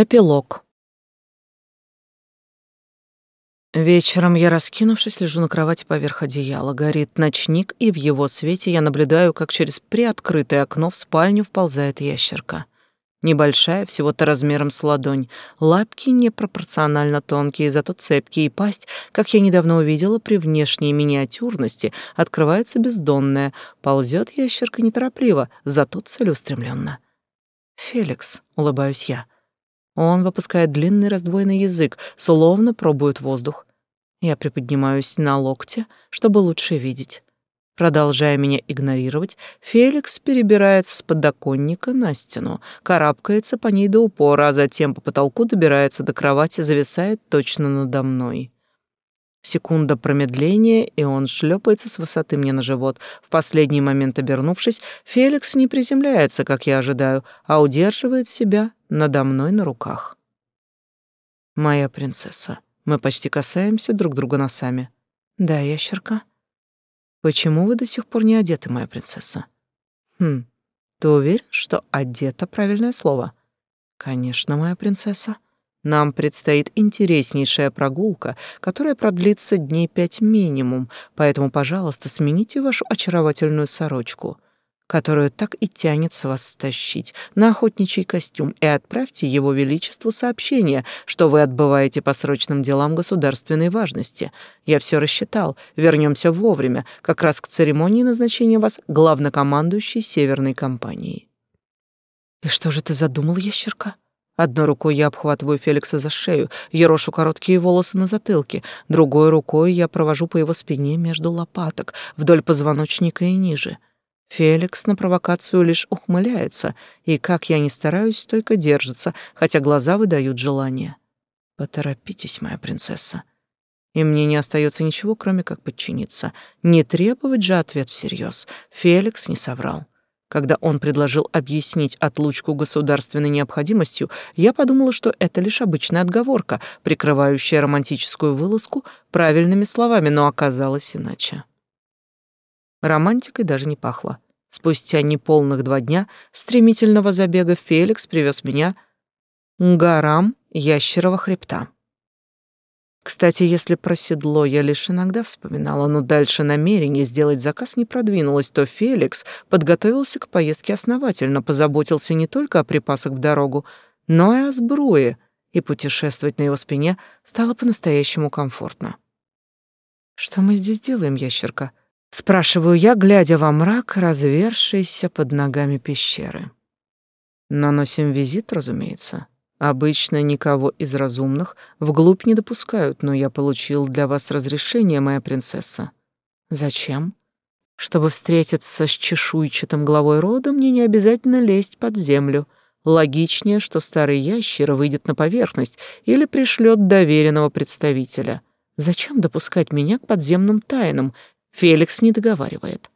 Эпилог. Вечером я, раскинувшись, лежу на кровати поверх одеяла. Горит ночник, и в его свете я наблюдаю, как через приоткрытое окно в спальню вползает ящерка. Небольшая, всего-то размером с ладонь. Лапки непропорционально тонкие, зато цепкие, и пасть, как я недавно увидела, при внешней миниатюрности открывается бездонная. Ползет ящерка неторопливо, зато целеустремленно. «Феликс», — улыбаюсь я, — он выпускает длинный раздвоенный язык, словно пробует воздух. Я приподнимаюсь на локте, чтобы лучше видеть. Продолжая меня игнорировать, Феликс перебирается с подоконника на стену, карабкается по ней до упора, а затем по потолку добирается до кровати, зависает точно надо мной. Секунда промедления, и он шлепается с высоты мне на живот. В последний момент обернувшись, Феликс не приземляется, как я ожидаю, а удерживает себя надо мной на руках. Моя принцесса. Мы почти касаемся друг друга носами. Да, ящерка. Почему вы до сих пор не одеты, моя принцесса? Хм, ты уверен, что одета правильное слово? Конечно, моя принцесса. Нам предстоит интереснейшая прогулка, которая продлится дней пять минимум, поэтому, пожалуйста, смените вашу очаровательную сорочку, которую так и тянет с вас стащить, на охотничий костюм и отправьте его величеству сообщение, что вы отбываете по срочным делам государственной важности. Я все рассчитал, вернемся вовремя, как раз к церемонии назначения вас главнокомандующей Северной компании. «И что же ты задумал, ящерка?» Одной рукой я обхватываю Феликса за шею, ерошу короткие волосы на затылке, другой рукой я провожу по его спине между лопаток, вдоль позвоночника и ниже. Феликс на провокацию лишь ухмыляется, и, как я ни стараюсь, стойко держится, хотя глаза выдают желание. «Поторопитесь, моя принцесса». И мне не остается ничего, кроме как подчиниться. Не требовать же ответ всерьез. Феликс не соврал. Когда он предложил объяснить отлучку государственной необходимостью, я подумала, что это лишь обычная отговорка, прикрывающая романтическую вылазку правильными словами, но оказалось иначе. Романтикой даже не пахло. Спустя неполных два дня стремительного забега Феликс привез меня к горам Ящерова хребта. Кстати, если про седло я лишь иногда вспоминала, но дальше намерение сделать заказ не продвинулось, то Феликс подготовился к поездке основательно, позаботился не только о припасах в дорогу, но и о сбруе, и путешествовать на его спине стало по-настоящему комфортно. «Что мы здесь делаем, ящерка?» — спрашиваю я, глядя во мрак, развершийся под ногами пещеры. «Наносим визит, разумеется». Обычно никого из разумных вглубь не допускают, но я получил для вас разрешение, моя принцесса. Зачем? Чтобы встретиться с чешуйчатым главой рода, мне не обязательно лезть под землю. Логичнее, что старый ящер выйдет на поверхность или пришлет доверенного представителя. Зачем допускать меня к подземным тайнам? Феликс не договаривает.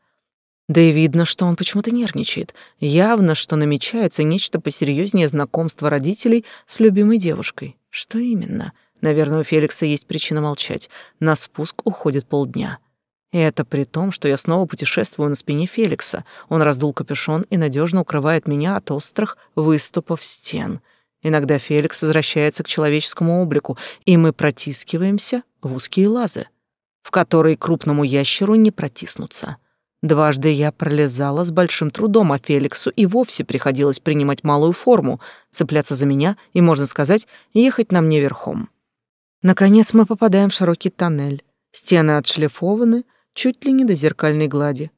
Да и видно, что он почему-то нервничает. Явно, что намечается нечто посерьезнее знакомства родителей с любимой девушкой. Что именно? Наверное, у Феликса есть причина молчать. На спуск уходит полдня. И это при том, что я снова путешествую на спине Феликса. Он раздул капюшон и надежно укрывает меня от острых выступов стен. Иногда Феликс возвращается к человеческому облику, и мы протискиваемся в узкие лазы, в которые крупному ящеру не протиснуться. Дважды я пролезала с большим трудом, а Феликсу и вовсе приходилось принимать малую форму, цепляться за меня и, можно сказать, ехать на мне верхом. Наконец мы попадаем в широкий тоннель. Стены отшлифованы чуть ли не до зеркальной глади.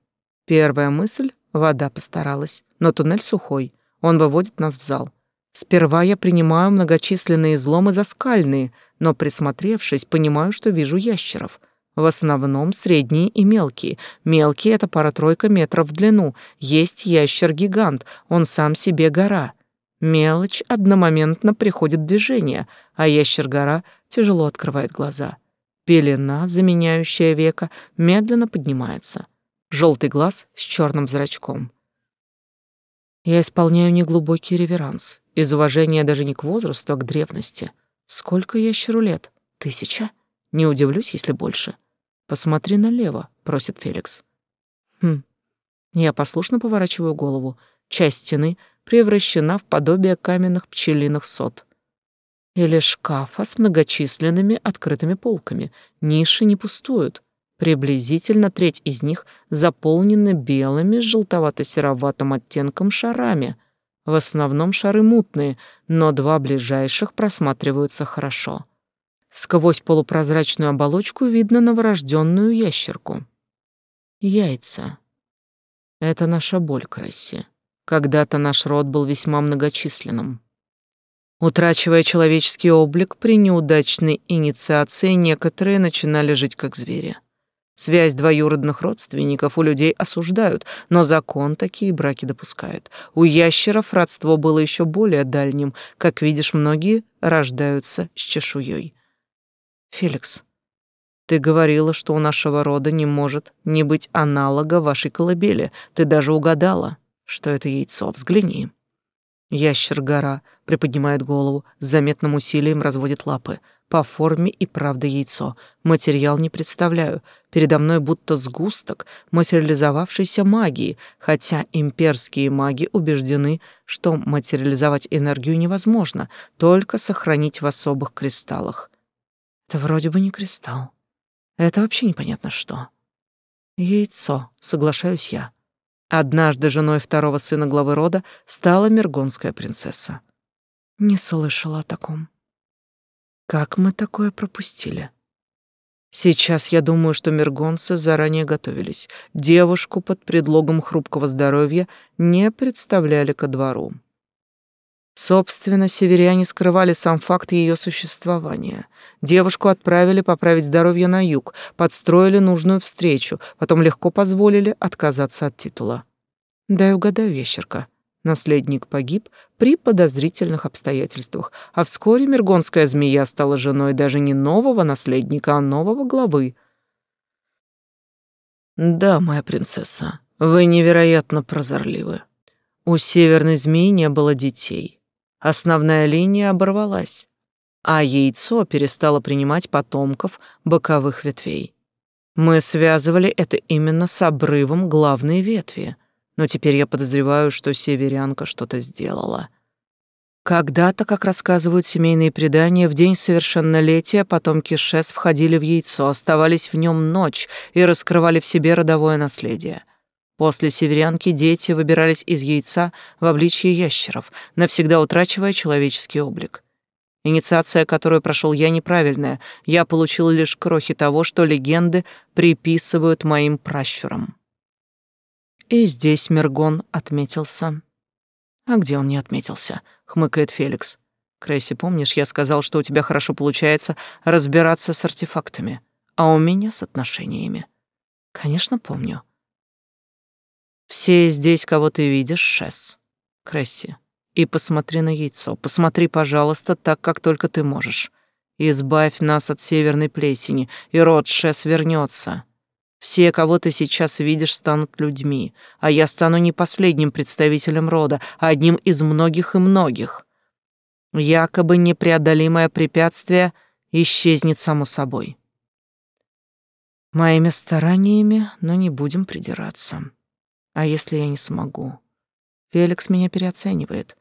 Первая мысль — вода постаралась, но туннель сухой, он выводит нас в зал. Сперва я принимаю многочисленные изломы за скальные, но, присмотревшись, понимаю, что вижу ящеров — в основном средние и мелкие. Мелкие — это пара-тройка метров в длину. Есть ящер-гигант, он сам себе гора. Мелочь одномоментно приходит в движение, а ящер-гора тяжело открывает глаза. Пелена, заменяющая века, медленно поднимается. Желтый глаз с черным зрачком. Я исполняю неглубокий реверанс, из уважения даже не к возрасту, а к древности. Сколько ящеру лет? Тысяча? Не удивлюсь, если больше. «Посмотри налево», — просит Феликс. Хм. Я послушно поворачиваю голову. Часть стены превращена в подобие каменных пчелиных сот. Или шкафа с многочисленными открытыми полками. Ниши не пустуют. Приблизительно треть из них заполнены белыми с желтовато-сероватым оттенком шарами. В основном шары мутные, но два ближайших просматриваются хорошо. Сквозь полупрозрачную оболочку видно новорожденную ящерку. Яйца. Это наша боль, Кресси. Когда-то наш род был весьма многочисленным. Утрачивая человеческий облик при неудачной инициации, некоторые начинали жить как звери. Связь двоюродных родственников у людей осуждают, но закон такие браки допускает. У ящеров родство было еще более дальним. Как видишь, многие рождаются с чешуей. Феликс, ты говорила, что у нашего рода не может не быть аналога вашей колыбели. Ты даже угадала, что это яйцо. Взгляни. Ящер-гора приподнимает голову, с заметным усилием разводит лапы. По форме и правда яйцо. Материал не представляю. Передо мной будто сгусток материализовавшейся магии, хотя имперские маги убеждены, что материализовать энергию невозможно, только сохранить в особых кристаллах. Это вроде бы не кристалл. Это вообще непонятно что. Яйцо, соглашаюсь я. Однажды женой второго сына главы рода стала мергонская принцесса. Не слышала о таком. Как мы такое пропустили? Сейчас я думаю, что мергонцы заранее готовились. Девушку под предлогом хрупкого здоровья не представляли ко двору. Собственно, северяне скрывали сам факт ее существования. Девушку отправили поправить здоровье на юг, подстроили нужную встречу, потом легко позволили отказаться от титула. Дай угадаю, ящерка. Наследник погиб при подозрительных обстоятельствах, а вскоре мергонская змея стала женой даже не нового наследника, а нового главы. Да, моя принцесса, вы невероятно прозорливы. У северной змеи не было детей. Основная линия оборвалась, а яйцо перестало принимать потомков боковых ветвей. Мы связывали это именно с обрывом главной ветви — но теперь я подозреваю, что северянка что-то сделала. Когда-то, как рассказывают семейные предания, в день совершеннолетия потомки Шес входили в яйцо, оставались в нем ночь и раскрывали в себе родовое наследие. После северянки дети выбирались из яйца в обличье ящеров, навсегда утрачивая человеческий облик. Инициация, которую прошел я, неправильная. Я получил лишь крохи того, что легенды приписывают моим пращурам. И здесь Мергон отметился. А где он не отметился? хмыкает Феликс. Крейси, помнишь, я сказал, что у тебя хорошо получается разбираться с артефактами, а у меня с отношениями. Конечно, помню. Все здесь, кого ты видишь, Шес. Кресси, и посмотри на яйцо. Посмотри, пожалуйста, так, как только ты можешь. Избавь нас от северной плесени, и род Шес вернется. Все, кого ты сейчас видишь, станут людьми, а я стану не последним представителем рода, а одним из многих и многих. Якобы непреодолимое препятствие исчезнет само собой. Моими стараниями, но не будем придираться. А если я не смогу? Феликс меня переоценивает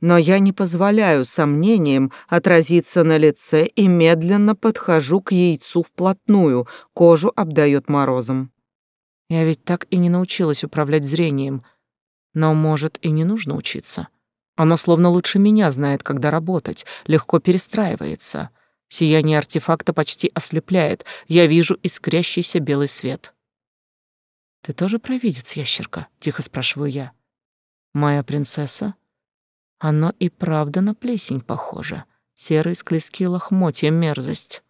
но я не позволяю сомнениям отразиться на лице и медленно подхожу к яйцу вплотную, кожу обдает морозом. Я ведь так и не научилась управлять зрением, но, может, и не нужно учиться. Оно словно лучше меня знает, когда работать, легко перестраивается. Сияние артефакта почти ослепляет, я вижу искрящийся белый свет. «Ты тоже провидец, ящерка?» — тихо спрашиваю я. «Моя принцесса?» Оно и правда на плесень похоже. Серые склизкие лохмотья, мерзость.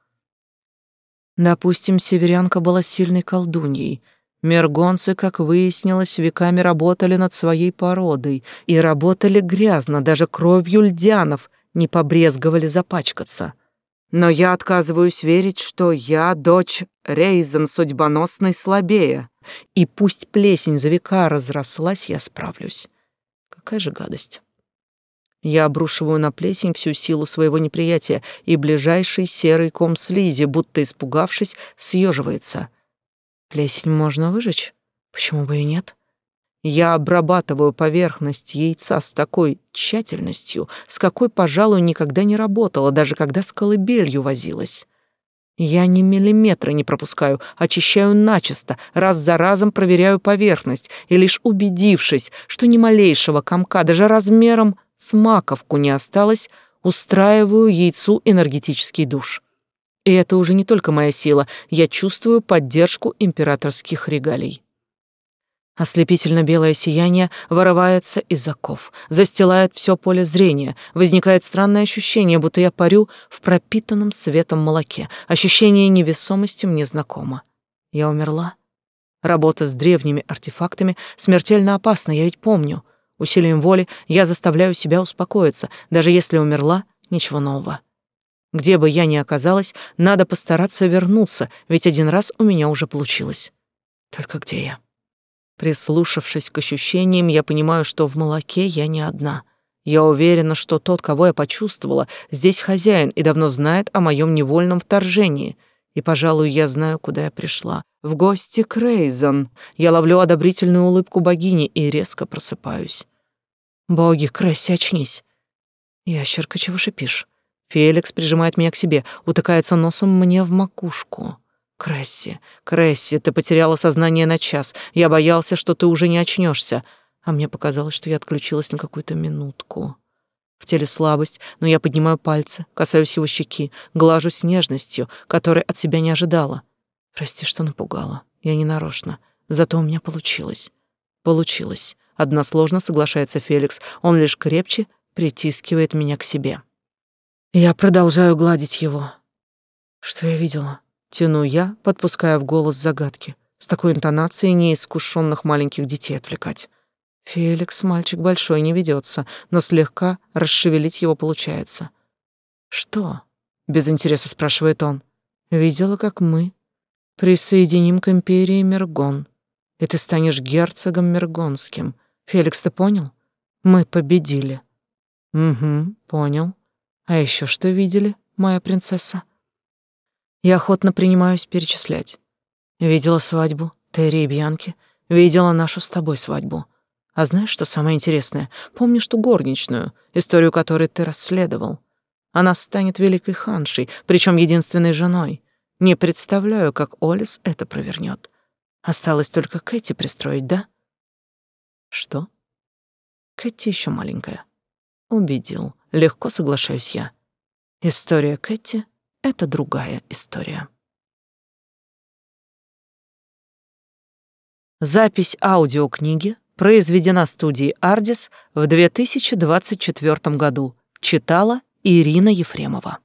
Допустим, северянка была сильной колдуньей. Мергонцы, как выяснилось, веками работали над своей породой. И работали грязно, даже кровью льдянов не побрезговали запачкаться. Но я отказываюсь верить, что я, дочь Рейзен, судьбоносной слабее. И пусть плесень за века разрослась, я справлюсь. Какая же гадость. Я обрушиваю на плесень всю силу своего неприятия, и ближайший серый ком слизи, будто испугавшись, съеживается. Плесень можно выжечь? Почему бы и нет? Я обрабатываю поверхность яйца с такой тщательностью, с какой, пожалуй, никогда не работала, даже когда с колыбелью возилась. Я ни миллиметра не пропускаю, очищаю начисто, раз за разом проверяю поверхность, и лишь убедившись, что ни малейшего комка, даже размером с маковку не осталось, устраиваю яйцу энергетический душ. И это уже не только моя сила, я чувствую поддержку императорских регалий. Ослепительно белое сияние вырывается из оков, застилает все поле зрения. Возникает странное ощущение, будто я парю в пропитанном светом молоке. Ощущение невесомости мне знакомо. Я умерла. Работа с древними артефактами смертельно опасна, я ведь помню. Усилием воли я заставляю себя успокоиться. Даже если умерла, ничего нового. Где бы я ни оказалась, надо постараться вернуться, ведь один раз у меня уже получилось. Только где я? Прислушавшись к ощущениям, я понимаю, что в молоке я не одна. Я уверена, что тот, кого я почувствовала, здесь хозяин и давно знает о моем невольном вторжении. И, пожалуй, я знаю, куда я пришла. В гости к Рейзон. Я ловлю одобрительную улыбку богини и резко просыпаюсь. Боги, Кресси, очнись. Ящерка, чего шипишь? Феликс прижимает меня к себе, утыкается носом мне в макушку. Кресси, Кресси, ты потеряла сознание на час. Я боялся, что ты уже не очнешься, а мне показалось, что я отключилась на какую-то минутку. В теле слабость, но я поднимаю пальцы, касаюсь его щеки, глажу с нежностью, которой от себя не ожидала. Прости, что напугала. Я не нарочно. Зато у меня получилось. Получилось. Односложно соглашается Феликс. Он лишь крепче притискивает меня к себе. Я продолжаю гладить его. Что я видела? Тяну я, подпуская в голос загадки. С такой интонацией неискушенных маленьких детей отвлекать. Феликс, мальчик большой, не ведется, но слегка расшевелить его получается. «Что?» — без интереса спрашивает он. «Видела, как мы присоединим к империи Мергон, и ты станешь герцогом Мергонским. Феликс, ты понял? Мы победили». «Угу, понял. А еще что видели, моя принцесса?» Я охотно принимаюсь перечислять. Видела свадьбу Терри и Бьянки, видела нашу с тобой свадьбу. А знаешь, что самое интересное? Помнишь ту горничную, историю которой ты расследовал? Она станет великой ханшей, причем единственной женой. Не представляю, как Олис это провернет. Осталось только Кэти пристроить, да? Что? Кэти еще маленькая. Убедил. Легко соглашаюсь я. История Кэти это другая история. Запись аудиокниги произведена студией «Ардис» в 2024 году. Читала Ирина Ефремова.